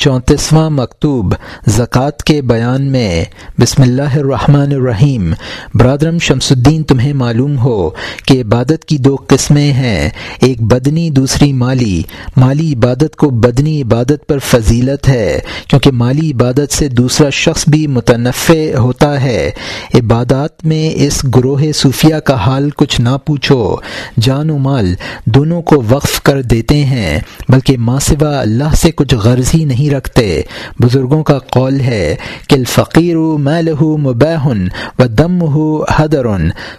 چونتیسواں مکتوب زکوٰۃ کے بیان میں، بسم اللہ الرحمن الرحیم، برادرم شمس الدین تمہیں معلوم ہو کہ عبادت کی دو قسمیں ہیں، ایک بدنی، دوسری مالی۔ مالی عبادت کو بدنی عبادت پر فضیلت ہے، کیونکہ مالی عبادت سے دوسرا شخص بھی متنفع ہوتا ہے۔ عبادات میں اس گروہ صوفیہ کا حال کچھ نہ پوچھو۔ جان و مال دونوں کو وقف کر دیتے ہیں، بلکہ ماں سوا اللہ سے کچھ غرضی نہیں رکھتے۔ بزرگوں کا قول ہے کہ الفقیر مالہ مباح و دم ہو حدر۔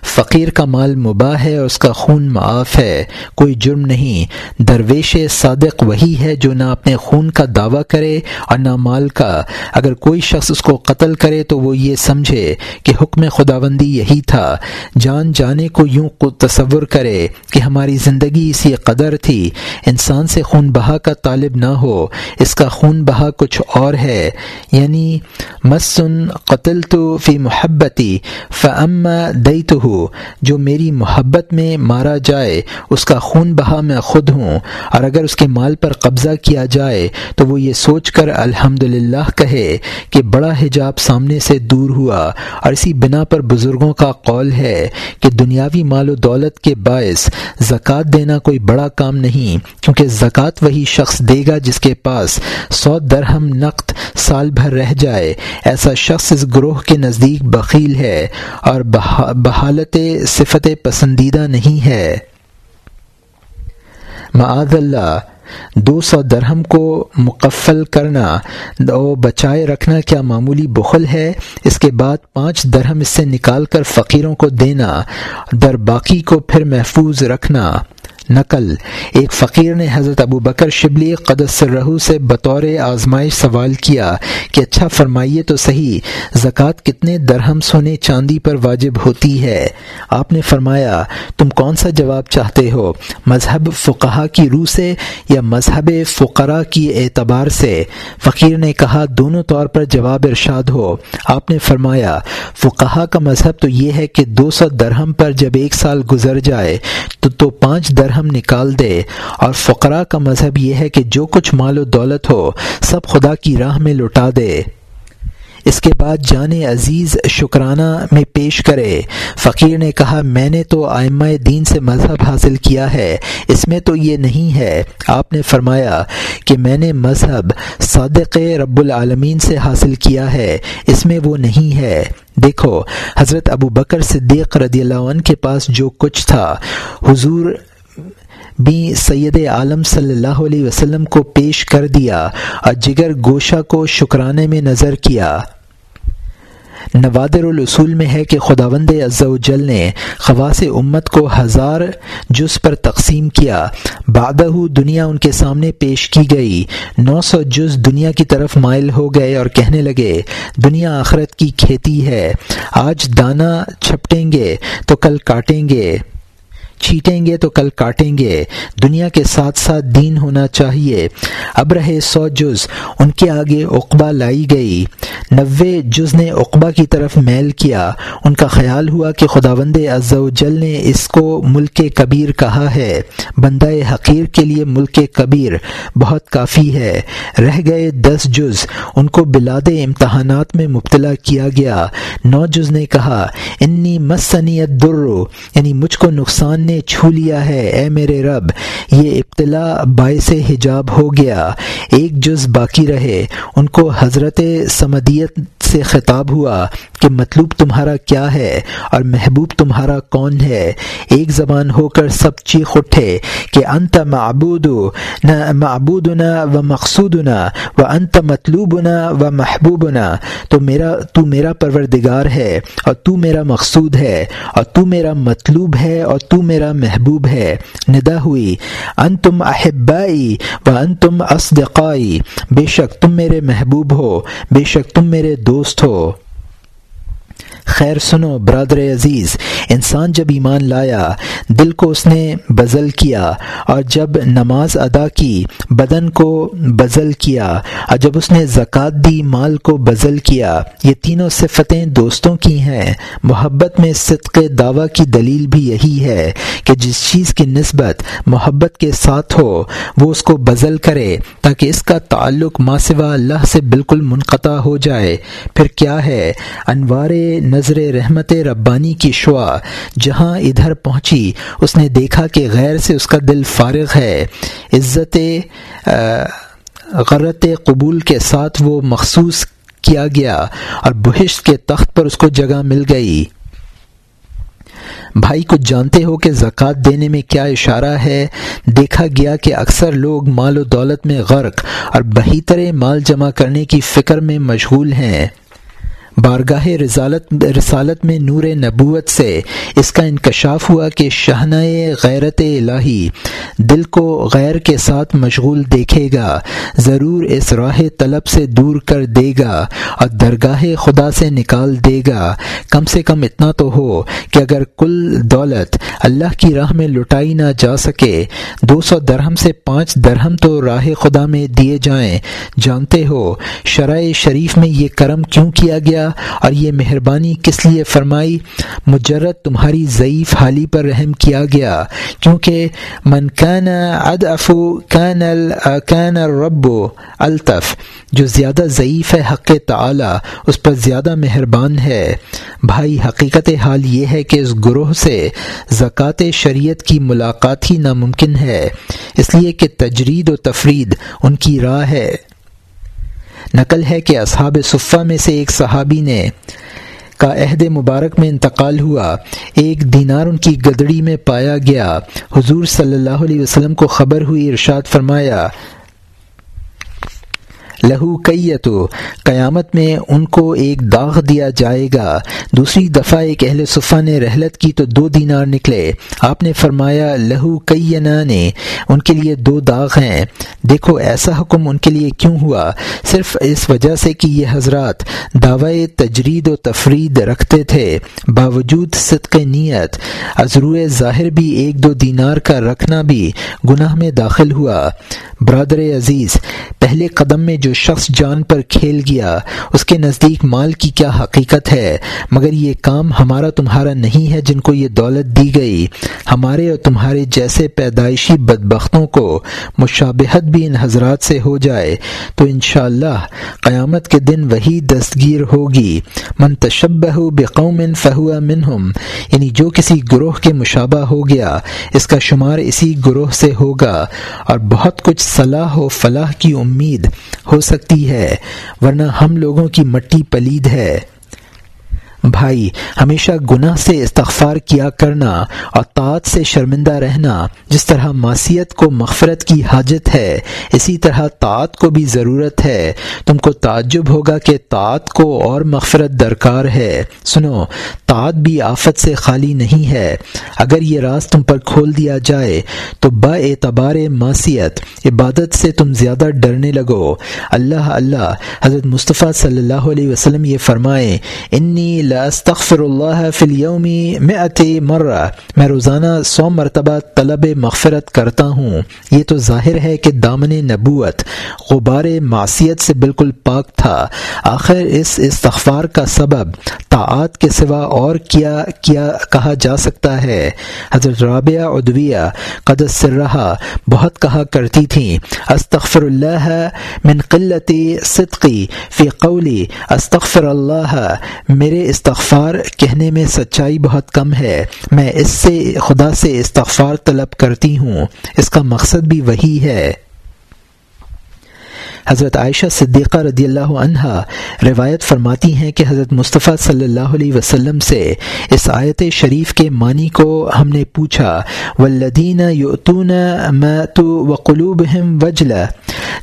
فقیر کا مال مباح ہے اور اس کا خون معاف ہے۔ کوئی جرم نہیں۔ درویش صادق وہی ہے جو نہ اپنے خون کا دعویٰ کرے اور نہ مال کا۔ اگر کوئی شخص اس کو قتل کرے تو وہ یہ سمجھے کہ حکم خداوندی یہی تھا۔ جان جانے کو یوں تصور کرے کہ ہماری زندگی اسی قدر تھی۔ انسان سے خون بہا کا طالب نہ ہو۔ اس کا خون بہا کچھ اور ہے۔ یعنی مسن قتل تو فی محبتی فعم دئی تو ہو جو میری محبت میں مارا جائے، اس کا خون بہا میں خود ہوں۔ اور اگر اس کے مال پر قبضہ کیا جائے، تو وہ یہ سوچ کر الحمد کہے کہ بڑا حجاب سامنے سے دور ہوا۔ اور اسی بنا پر بزرگوں کا قول ہے کہ دنیاوی مال و دولت کے باعث زکوٰۃ دینا کوئی بڑا کام نہیں، کیونکہ زکوٰۃ وہی شخص دے گا جس کے پاس سو درہم نقد سال بھر رہ جائے۔ ایسا شخص اس گروہ کے نزدیک بخیل ہے اور بحالت صفت پسندیدہ نہیں ہے۔ معاذ اللہ، دو سو درہم کو مقفل کرنا او بچائے رکھنا کیا معمولی بخل ہے؟ اس کے بعد پانچ درہم اس سے نکال کر فقیروں کو دینا در باقی کو پھر محفوظ رکھنا۔ نقل۔ ایک فقیر نے حضرت ابو بکر شبلی قدس رہو سے بطور آزمائش سوال کیا کہ اچھا فرمائیے تو صحیح، زکوٰۃ کتنے درہم سونے چاندی پر واجب ہوتی ہے؟ آپ نے فرمایا، تم کون سا جواب چاہتے ہو؟ مذہب فقہا کی روح سے یا مذہب فقرا کی اعتبار سے؟ فقیر نے کہا، دونوں طور پر جواب ارشاد ہو۔ آپ نے فرمایا، فقہا کا مذہب تو یہ ہے کہ دو سو درہم پر جب ایک سال گزر جائے، تو تو پانچ درہم درہم نکال دے۔ اور فقرا کا مذہب یہ ہے کہ جو کچھ مال و دولت ہو، سب خدا کی راہ میں لٹا دے۔ اس کے بعد جان عزیز شکرانہ میں پیش کرے۔ فقیر نے کہا، میں نے تو آئمہ دین سے مذہب حاصل کیا ہے، اس میں تو یہ نہیں ہے۔ آپ نے فرمایا کہ میں نے مذہب صادق رب العالمین سے حاصل کیا ہے، اس میں وہ نہیں ہے۔ دیکھو، حضرت ابو بکر صدیق رضی اللہ عنہ کے پاس جو کچھ تھا، حضور بھی سید عالم صلی اللہ علیہ وسلم کو پیش کر دیا اور جگر گوشہ کو شکرانے میں نظر کیا۔ نوادر الاصول میں ہے کہ خداوند و جل نے خواص امت کو ہزار جز پر تقسیم کیا۔ بادہ دنیا ان کے سامنے پیش کی گئی۔ نو سو جز دنیا کی طرف مائل ہو گئے اور کہنے لگے، دنیا آخرت کی کھیتی ہے، آج دانہ چھپٹیں گے تو کل کاٹیں گے۔ چھیٹیں گے تو کل کاٹیں گے۔ دنیا کے ساتھ ساتھ دین ہونا چاہیے۔ اب رہے سو جز، ان کے آگے اقبا لائی گئی۔ نوے جز نے اقبا کی طرف میل کیا۔ ان کا خیال ہوا کہ خدا وند جل نے اس کو ملک کبیر کہا ہے۔ بندہ حقیر کے لیے ملک کبیر بہت کافی ہے۔ رہ گئے دس جز۔ ان کو بلاد امتحانات میں مبتلا کیا گیا۔ نو جز نے کہا، انی مسنیت درو یعنی مجھ کو نقصان نے چھو لیا ہے۔ اے میرے رب، یہ ابتلا باعث حجاب ہو گیا۔ ایک جز باقی رہے۔ ان کو حضرت سمدیت سے خطاب ہوا کہ مطلوب تمہارا کیا ہے اور محبوب تمہارا کون ہے؟ ایک زبان ہو کر سب چیخ اٹھے کہ انت معبود، نہ معبود نہ و مقصود نہ و انت مطلوب نہ و محبوب نہ تو میرا تو میرا پروردگار ہے اور تو میرا مقصود ہے اور تو میرا مطلوب ہے اور تو میرا محبوب ہے۔ ندا ہوئی ان تم احبائی و ان تم اصدقائی۔ بے شک تم میرے محبوب ہو، بے شک تم میرے دوست ہو خیر سنو، برادر عزیز، انسان جب ایمان لایا، دل کو اس نے بزل کیا، اور جب نماز ادا کی، بدن کو بزل کیا، اور جب اس نے زکوٰۃ دی، مال کو بزل کیا، یہ تینوں صفتیں دوستوں کی ہیں۔ محبت میں صدق دعویٰ کی دلیل بھی یہی ہے کہ جس چیز کی نسبت محبت کے ساتھ ہو، وہ اس کو بزل کرے، تاکہ اس کا تعلق ماسوا اللہ سے بالکل منقطع ہو جائے۔ پھر کیا ہے؟ انوار نظر رحمت ربانی کی شعا جہاں ادھر پہنچی، اس نے دیکھا کہ غیر سے اس کا دل فارغ ہے۔ عزت غرت قبول کے ساتھ وہ مخصوص کیا گیا اور بہشت کے تخت پر اس کو جگہ مل گئی۔ بھائی، کچھ جانتے ہو کہ زکوٰۃ دینے میں کیا اشارہ ہے؟ دیکھا گیا کہ اکثر لوگ مال و دولت میں غرق اور بہتر مال جمع کرنے کی فکر میں مشغول ہیں۔ بارگاہ رسالت رسالت میں نور نبوت سے اس کا انکشاف ہوا کہ شہنہ غیرت الہی دل کو غیر کے ساتھ مشغول دیکھے گا، ضرور اس راہ طلب سے دور کر دے گا اور درگاہ خدا سے نکال دے گا۔ کم سے کم اتنا تو ہو کہ اگر کل دولت اللہ کی راہ میں لٹائی نہ جا سکے، دو سو درہم سے پانچ درہم تو راہ خدا میں دیے جائیں۔ جانتے ہو شرائع شریف میں یہ کرم کیوں کیا گیا؟ اور یہ مہربانی کس لیے فرمائی؟ مجرد تمہاری ضعیف حالی پر رحم کیا گیا، کیونکہ من کان کان الرب الطف، جو زیادہ ضعیف ہے حق تعالی، اس پر زیادہ مہربان ہے۔ بھائی، حقیقت حال یہ ہے کہ اس گروہ سے زکوٰۃ شریعت کی ملاقات ہی ناممکن ہے، اس لیے کہ تجرید و تفرید ان کی راہ ہے۔ نقل ہے کہ اصحاب صفہ میں سے ایک صحابی نے کا عہد مبارک میں انتقال ہوا۔ ایک دینار ان کی گدڑی میں پایا گیا۔ حضور صلی اللہ علیہ وسلم کو خبر ہوئی، ارشاد فرمایا لہو کئیتو قیامت میں ان کو ایک داغ دیا جائے گا۔ دوسری دفعہ ایک اہل صفحہ نے رحلت کی تو دو دینار نکلے۔ آپ نے فرمایا، لہو کئینا نے، ان کے لیے دو داغ ہیں۔ دیکھو، ایسا حکم ان کے لیے کیوں ہوا؟ صرف اس وجہ سے کہ یہ حضرات دعوی تجرید و تفرید رکھتے تھے۔ باوجود صدق نیت ازرو ظاہر بھی ایک دو دینار کا رکھنا بھی گناہ میں داخل ہوا۔ برادر عزیز، پہلے قدم میں جو جو شخص جان پر کھیل گیا، اس کے نزدیک مال کی کیا حقیقت ہے؟ مگر یہ کام ہمارا تمہارا نہیں ہے جن کو یہ دولت دی گئی۔ ہمارے اور تمہارے جیسے پیدائشی بدبختوں کو مشابہت بھی ان حضرات سے ہو جائے۔ تو انشاءاللہ قیامت کے دن وہی دستگیر ہوگی۔ من تشبہ بقوم فہو منہم یعنی جو کسی گروہ کے مشابہ ہو گیا، اس کا شمار اسی گروہ سے ہوگا۔ اور بہت کچھ صلاح و فلاح کی امید ہو سکتی ہے ورنہ ہم لوگوں کی مٹی پلید ہے۔ بھائی، ہمیشہ گناہ سے استغفار کیا کرنا اور طاعت سے شرمندہ رہنا جس طرح معصیت کو مغفرت کی حاجت ہے، اسی طرح طاعت کو بھی ضرورت ہے۔ تم کو تعجب ہوگا کہ طاعت کو اور مغفرت درکار ہے۔ سنو، طاعت بھی آفت سے خالی نہیں ہے۔ اگر یہ راز تم پر کھول دیا جائے تو با اعتبار معصیت، عبادت سے تم زیادہ ڈرنے لگو۔ اللہ اللہ، حضرت مصطفیٰ صلی اللہ علیہ وسلم یہ فرمائے انی استغفر اللہ فی اليوم مئت مرہ۔ میں روزانہ سو مرتبہ طلب مغفرت کرتا ہوں۔ یہ تو ظاہر ہے کہ دامن نبوت غبار معصیت سے بالکل پاک تھا۔ آخر اس استغفار کا سبب طاعات کے سوا اور کیا کیا کہا جا سکتا ہے؟ حضرت رابعہ ادویہ قدس سرہا بہت کہا کرتی تھیں، استغفر اللہ من قلتی صدقی فی قولی، استغفر اللہ میرے استغفار کہنے میں سچائی بہت کم ہے۔ میں اس سے، خدا سے استغفار طلب کرتی ہوں۔ اس کا مقصد بھی وہی ہے۔ حضرت عائشہ صدیقہ رضی اللہ عنہا روایت فرماتی ہیں کہ حضرت مصطفیٰ صلی اللہ علیہ وسلم سے اس آیت شریف کے معنی کو ہم نے پوچھا ولدین یوتون و قلوب وجلا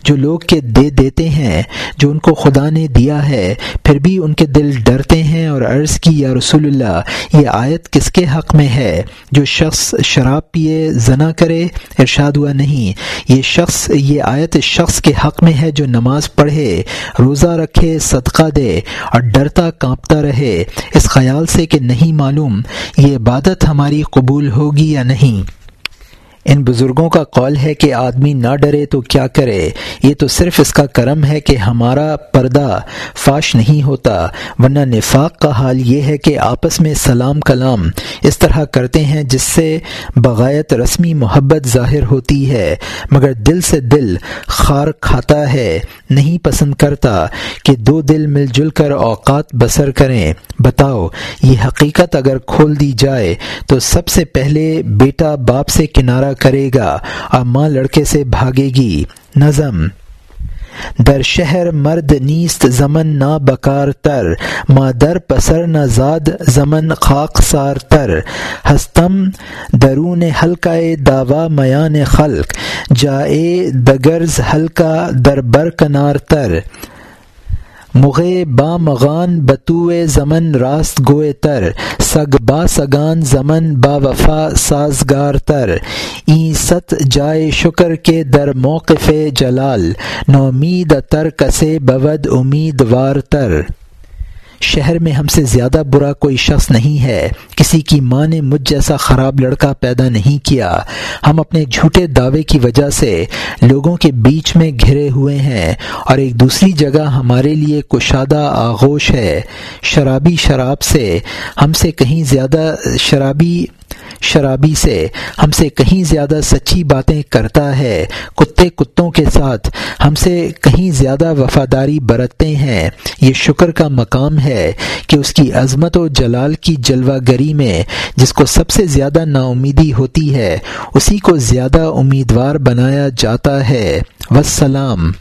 جو لوگ کے دے دیتے ہیں، جو ان کو خدا نے دیا ہے، پھر بھی ان کے دل ڈرتے ہیں اور عرض کی، یا رسول اللہ، یہ آیت کس کے حق میں ہے؟ جو شخص شراب پیے، زنا کرے، ارشاد ہوا نہیں، یہ شخص، یہ آیت شخص کے حق میں ہے جو نماز پڑھے، روزہ رکھے، صدقہ دے اور ڈرتا کانپتا رہے، اس خیال سے کہ نہیں معلوم یہ عبادت ہماری قبول ہوگی یا نہیں۔ ان بزرگوں کا قول ہے کہ آدمی نہ ڈرے تو کیا کرے؟ یہ تو صرف اس کا کرم ہے کہ ہمارا پردہ فاش نہیں ہوتا، ورنہ نفاق کا حال یہ ہے کہ آپس میں سلام کلام اس طرح کرتے ہیں جس سے بغایت رسمی محبت ظاہر ہوتی ہے، مگر دل سے دل خار کھاتا ہے، نہیں پسند کرتا کہ دو دل مل جل کر اوقات بسر کریں۔ بتاؤ، یہ حقیقت اگر کھول دی جائے تو سب سے پہلے بیٹا باپ سے کنارہ کرے گا۔ اور ماں لڑکے سے بھاگے گی۔ نظم۔ در شہر مرد نیست، زمن نہ بکار تر۔ ماں در پسر نہ زاد، زمن خاک سار تر۔ ہستم۔ درون حلقہ داوا، میان خلق۔ جائے دگرز حلقہ در برکنار تر۔ مغے با مغان بتوئے زمن راست گوئے تر، سگ با سگان زمن با وفا سازگار تر۔ این ست جائے شکر کے در موقف جلال، نومید تر کسے بود امیدوار تر۔ شہر میں ہم سے زیادہ برا کوئی شخص نہیں ہے۔ کسی کی ماں نے مجھ جیسا خراب لڑکا پیدا نہیں کیا۔ ہم اپنے جھوٹے دعوے کی وجہ سے لوگوں کے بیچ میں گھرے ہوئے ہیں اور ایک دوسری جگہ ہمارے لیے کشادہ آغوش ہے۔ شرابی شراب سے ہم سے کہیں زیادہ شرابی شرابی سے ہم سے کہیں زیادہ سچی باتیں کرتا ہے۔ کتے کتوں کے ساتھ ہم سے کہیں زیادہ وفاداری برتتے ہیں۔ یہ شکر کا مقام ہے۔ کہ اس کی عظمت و جلال کی جلوہ گری میں جس کو سب سے زیادہ نا امیدی ہوتی ہے، اسی کو زیادہ امیدوار بنایا جاتا ہے۔ وسلام